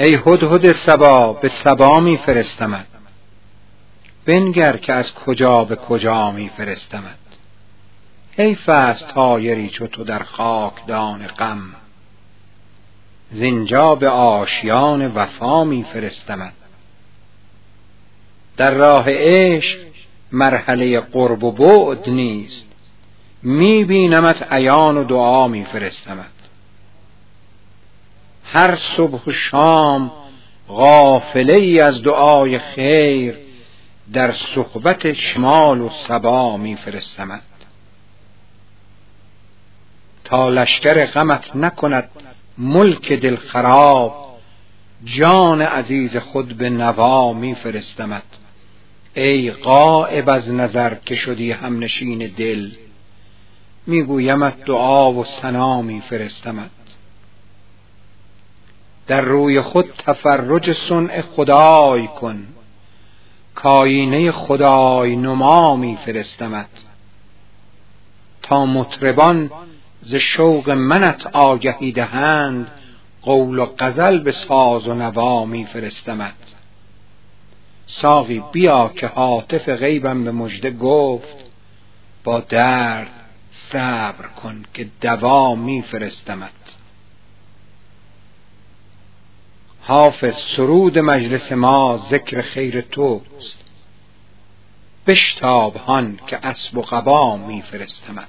ای هدهد سبا به سبا می فرستمد بنگر که از کجا به کجا می فرستمد حیف است تایری چو تو در خاکدان غم. زینجا به آشیان وفا می فرستمد در راه عشق مرحله قرب و بعد نیست. می بینمت عیان و دعا می فرستمد هر صبح و شام غافله ای از دعای خیر در صحبت شمال و سبا می فرستمد تا لشکر غمت نکند ملک دل خراب جان عزیز خود به نوا می فرستمد ای قائب از نظر که شدی همنشین دل میگویمت دعا و سنا می فرستمد در روی خود تفرج صنع خدای کن. کاینه خدای نما می فرستمد تا مطربان ز شوق منت آگهی دهند قول و غزل به ساز و نوا می فرستمد ساقی بیا که حاطف غیبم به مژده گفت با درد صبر کن که دوا می فرستمد حافظ سرود مجلس ما ذکر خیر توست. بشتاب هان که اسب و قبا می فرستمد